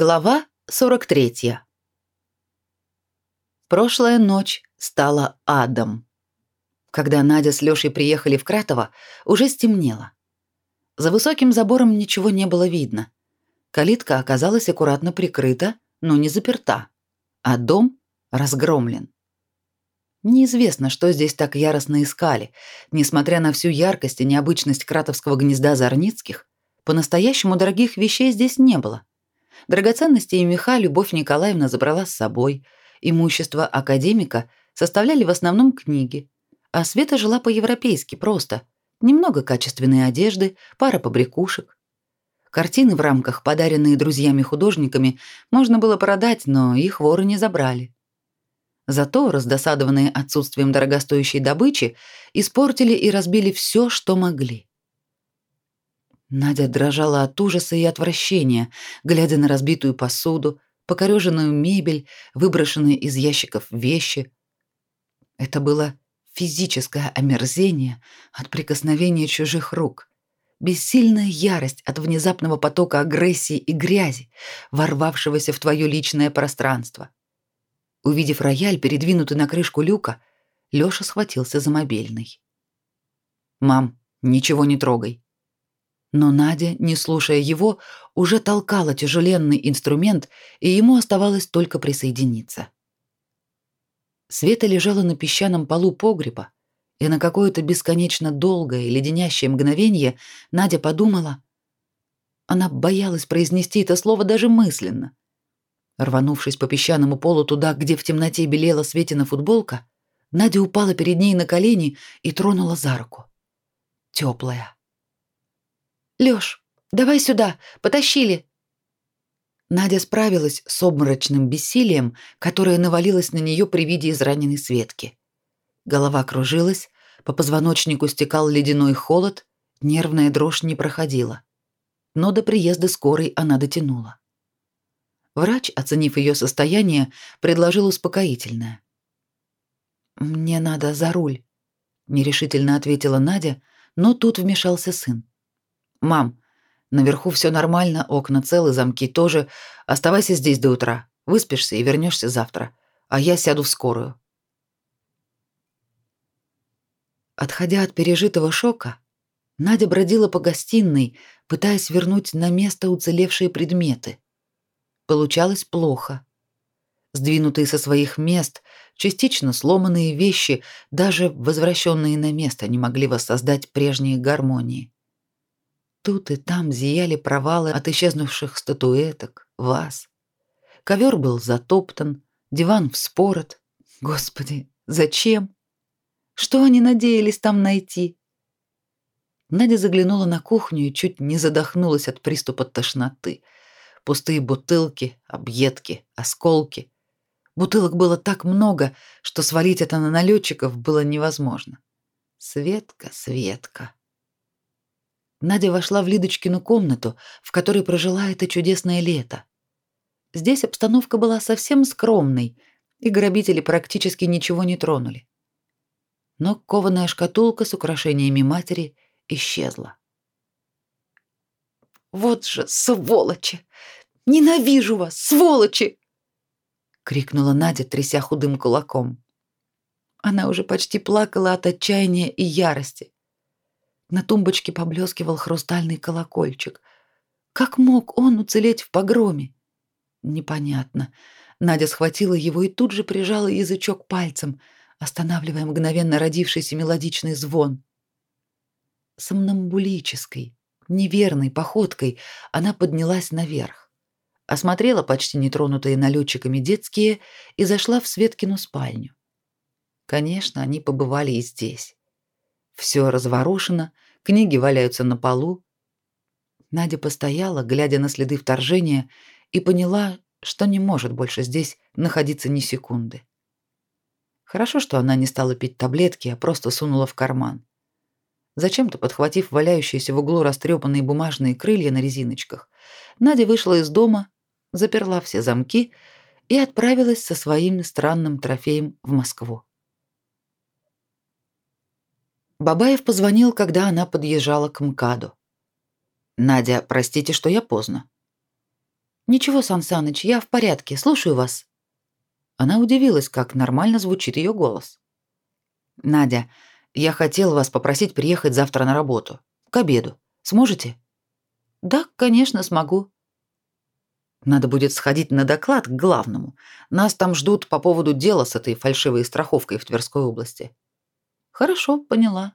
Глава 43. Прошлая ночь стала адом. Когда Надя с Лёшей приехали в Кратово, уже стемнело. За высоким забором ничего не было видно. Калитка оказалась аккуратно прикрыта, но не заперта, а дом разгромлен. Неизвестно, что здесь так яростно искали. Несмотря на всю яркость и необычность кратовского гнезда Зарницких, по-настоящему дорогих вещей здесь не было. Драгоценности и меха Любовь Николаевна забрала с собой. Имущество академика составляли в основном книги. А Света жила по-европейски просто. Немного качественной одежды, пара побрякушек. Картины в рамках, подаренные друзьями-художниками, можно было продать, но их воры не забрали. Зато, раздосадованные отсутствием дорогостоящей добычи, испортили и разбили все, что могли. Надя дрожала от ужаса и отвращения, глядя на разбитую посуду, покореженную мебель, выброшенные из ящиков вещи. Это было физическое омерзение от прикосновения чужих рук, бессильная ярость от внезапного потока агрессии и грязи, ворвавшегося в твое личное пространство. Увидев рояль, передвинутый на крышку люка, Лёша схватился за мобильный. «Мам, ничего не трогай», но Надя, не слушая его, уже толкала тяжеленный инструмент, и ему оставалось только присоединиться. Света лежала на песчаном полу погреба, и на какое-то бесконечно долгое леденящее мгновение Надя подумала... Она боялась произнести это слово даже мысленно. Рванувшись по песчаному полу туда, где в темноте белела Светина футболка, Надя упала перед ней на колени и тронула за руку. Теплая, Лёш, давай сюда, потащили. Надя справилась с обморочным бессилием, которое навалилось на неё при виде израненной Светки. Голова кружилась, по позвоночнику стекал ледяной холод, нервная дрожь не проходила. Но до приезда скорой она дотянула. Врач, оценив её состояние, предложил успокоительное. «Мне надо за руль», — нерешительно ответила Надя, но тут вмешался сын. «Мам, наверху все нормально, окна целы, замки тоже. Оставайся здесь до утра. Выспишься и вернешься завтра. А я сяду в скорую». Отходя от пережитого шока, Надя бродила по гостиной, пытаясь вернуть на место уцелевшие предметы. Получалось плохо. Сдвинутые со своих мест, частично сломанные вещи, даже возвращенные на место, не могли воссоздать прежние гармонии. Тут и там зияли провалы от исчезнувших статуэток, ваз. Ковер был затоптан, диван вспорот. Господи, зачем? Что они надеялись там найти? Надя заглянула на кухню и чуть не задохнулась от приступа тошноты. Пустые бутылки, объедки, осколки. Бутылок было так много, что свалить это на налетчиков было невозможно. Светка, Светка. Надя вошла в Лидочкину комнату, в которой прожила это чудесное лето. Здесь обстановка была совсем скромной, и грабители практически ничего не тронули. Но кованая шкатулка с украшениями матери исчезла. «Вот же сволочи! Ненавижу вас, сволочи!» — крикнула Надя, тряся худым кулаком. Она уже почти плакала от отчаяния и ярости. На тумбочке поблескивал хрустальный колокольчик. Как мог он уцелеть в погроме? Непонятно. Надя схватила его и тут же прижала язычок пальцем, останавливая мгновенно родившийся мелодичный звон. Сомнамбулической, неверной походкой она поднялась наверх, осмотрела почти нетронутые налетчиками детские и зашла в Светкину спальню. Конечно, они побывали и здесь. Все разворошено, книги валяются на полу. Надя постояла, глядя на следы вторжения, и поняла, что не может больше здесь находиться ни секунды. Хорошо, что она не стала пить таблетки, а просто сунула в карман. Зачем-то подхватив валяющиеся в углу растрепанные бумажные крылья на резиночках, Надя вышла из дома, заперла все замки и отправилась со своим странным трофеем в Москву. Бабаев позвонил, когда она подъезжала к МКАДу. «Надя, простите, что я поздно». Ничего, Сан Саныч, я в порядке, слушаю вас. Она удивилась, как нормально звучит ее голос. Надя, я хотел вас попросить приехать завтра на работу. К обеду. Сможете? Да, конечно, смогу. Надо будет сходить на доклад к главному. Нас там ждут по поводу дела с этой фальшивой страховкой в Тверской области. Хорошо, поняла.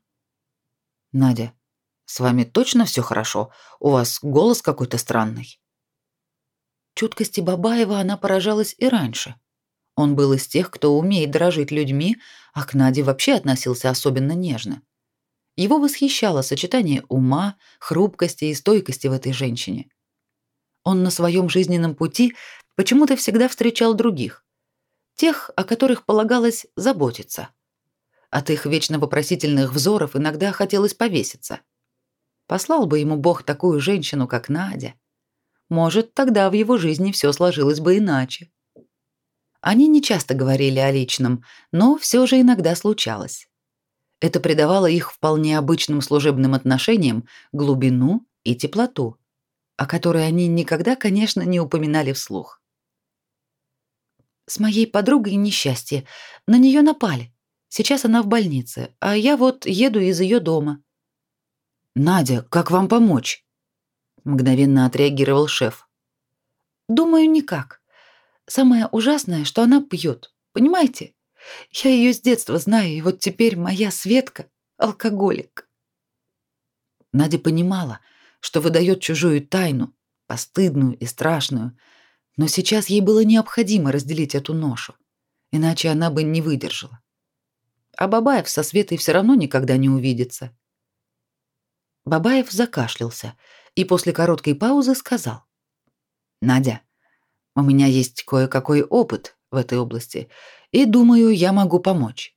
Надя, с вами точно все хорошо? У вас голос какой-то странный. Чуткости Бабаева она поражалась и раньше. Он был из тех, кто умеет дорожить людьми, а к Наде вообще относился особенно нежно. Его восхищало сочетание ума, хрупкости и стойкости в этой женщине. Он на своем жизненном пути почему-то всегда встречал других, тех, о которых полагалось заботиться. От их вечно вопросительных взоров иногда хотелось повеситься. Послал бы ему Бог такую женщину, как Надя. Может, тогда в его жизни все сложилось бы иначе. Они не часто говорили о личном, но все же иногда случалось. Это придавало их вполне обычным служебным отношениям глубину и теплоту, о которой они никогда, конечно, не упоминали вслух. С моей подругой несчастье. На нее напали. Сейчас она в больнице, а я вот еду из ее дома. Надя, как вам помочь? мгновенно отреагировал шеф. Думаю, никак. Самое ужасное, что она пьет. Понимаете? Я ее с детства знаю, и вот теперь моя Светка алкоголик. Надя понимала, что выдает чужую тайну, постыдную и страшную, но сейчас ей было необходимо разделить эту ношу, иначе она бы не выдержала. А Бабаев со Светой все равно никогда не увидится. Бабаев закашлялся и после короткой паузы сказал: "Надя, у меня есть кое-какой опыт в этой области, и думаю, я могу помочь.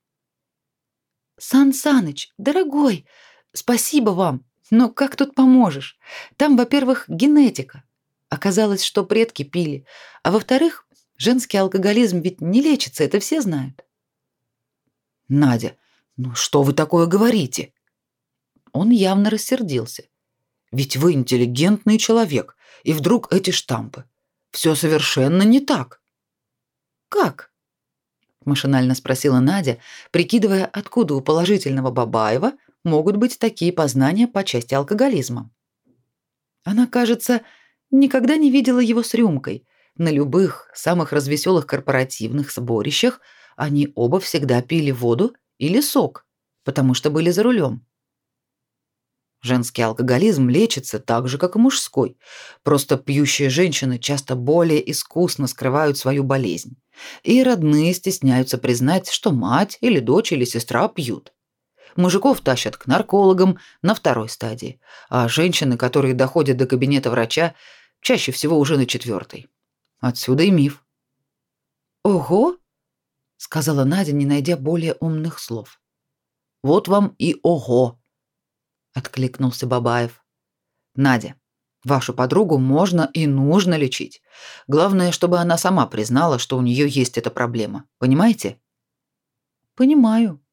Сан Саныч, дорогой, спасибо вам. Но как тут поможешь? Там, во-первых, генетика. Оказалось, что предки пили, а во-вторых, женский алкоголизм ведь не лечится, это все знают. Надя, ну что вы такое говорите? Он явно рассердился. Ведь вы интеллигентный человек, и вдруг эти штампы. Все совершенно не так. Как? машинально спросила Надя, прикидывая, откуда у положительного Бабаева могут быть такие познания по части алкоголизма. Она, кажется, никогда не видела его с рюмкой. На любых самых развеселых корпоративных сборищах они оба всегда пили воду или сок, потому что были за рулем. Женский алкоголизм лечится так же, как и мужской. Просто пьющие женщины часто более искусно скрывают свою болезнь. И родные стесняются признать, что мать или дочь или сестра пьют. Мужиков тащат к наркологам на второй стадии, а женщины, которые доходят до кабинета врача, чаще всего уже на четвертой. Отсюда и миф. «Ого!» — сказала Надя, не найдя более умных слов. «Вот вам и ого!» откликнулся Бабаев. Надя, вашу подругу можно и нужно лечить. Главное, чтобы она сама признала, что у нее есть эта проблема. Понимаете? Понимаю.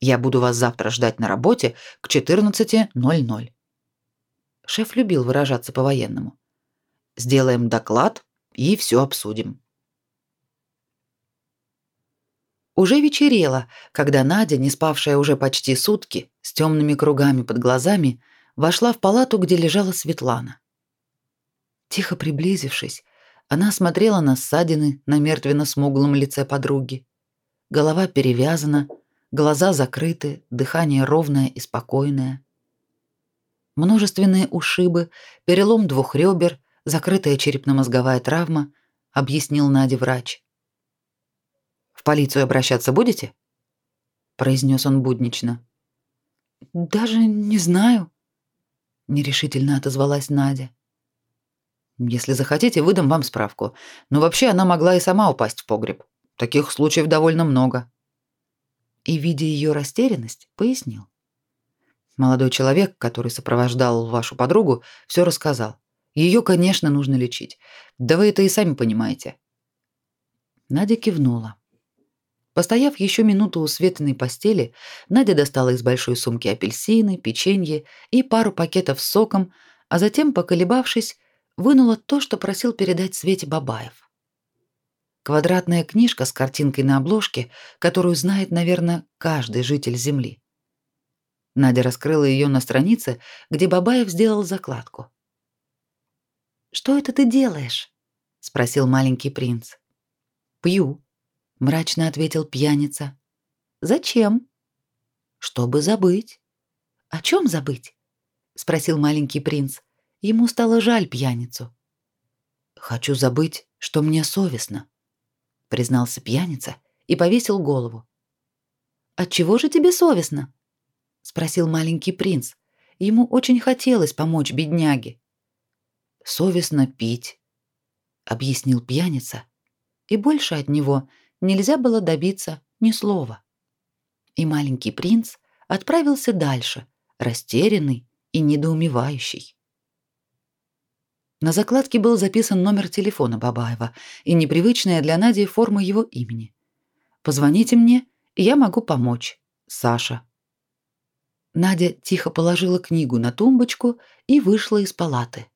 Я буду вас завтра ждать на работе к 14:00. Шеф любил выражаться по-военному. Сделаем доклад и все обсудим. Уже вечерело, когда Надя, не спавшая уже почти сутки, с темными кругами под глазами, вошла в палату, где лежала Светлана. Тихо приблизившись, она смотрела на ссадины на мертвенно-смуглом лице подруги. Голова перевязана, глаза закрыты, дыхание ровное и спокойное. Множественные ушибы, перелом двух ребер, закрытая черепно-мозговая травма, объяснил Наде врач. В полицию обращаться будете? произнес он буднично. Даже не знаю, нерешительно отозвалась Надя. Если захотите, выдам вам справку. Но вообще она могла и сама упасть в погреб. Таких случаев довольно много. И видя ее растерянность, пояснил. Молодой человек, который сопровождал вашу подругу, все рассказал. Ее, конечно, нужно лечить. Да вы это и сами понимаете. Надя кивнула. Постояв еще минуту у Светиной постели, Надя достала из большой сумки апельсины, печенье и пару пакетов с соком, а затем, поколебавшись, вынула то, что просил передать Свете Бабаев. Квадратная книжка с картинкой на обложке, которую знает, наверное, каждый житель Земли. Надя раскрыла ее на странице, где Бабаев сделал закладку. «Что это ты делаешь?» — спросил маленький принц. «Пью», — мрачно ответил пьяница. «Зачем?» «Чтобы забыть». «О чем забыть?» — спросил маленький принц. Ему стало жаль пьяницу. «Хочу забыть, что мне совестно», — признался пьяница и повесил голову. «От чего же тебе совестно?» — спросил маленький принц. Ему очень хотелось помочь бедняге. «Совестно пить», — объяснил пьяница, и больше от него нельзя было добиться ни слова. И маленький принц отправился дальше, растерянный и недоумевающий. На закладке был записан номер телефона Бабаева и непривычная для Нади форма его имени. «Позвоните мне, и я могу помочь. Саша». Надя тихо положила книгу на тумбочку и вышла из палаты.